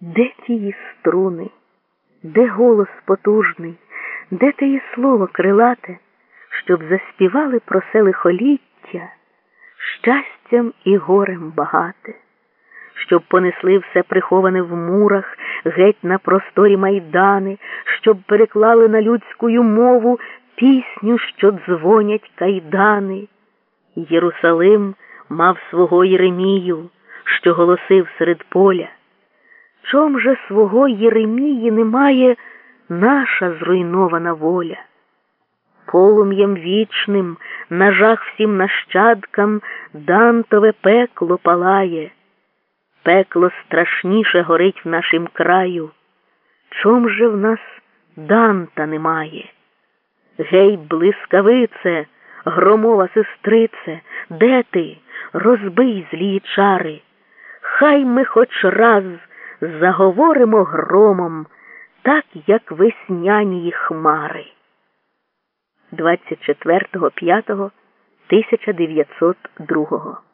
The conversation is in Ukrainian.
Де тії струни, де голос потужний, де теє слово крилате, щоб заспівали про се щастям і горем багате, щоб понесли все приховане в мурах, геть на просторі майдани, щоб переклали на людську мову пісню, що дзвонять кайдани. Єрусалим мав свого Єремію, що голосив серед поля. Чом же свого Єремії немає наша зруйнована воля? Полум'ям вічним, на жах всім нащадкам Дантове пекло палає, пекло страшніше горить в нашім краю. Чом же в нас Данта немає? Гей, блискавице, громова сестрице, де ти? Розбий злі чари. Хай ми хоч раз заговоримо громом, так, як весняні хмари. 24.05.1902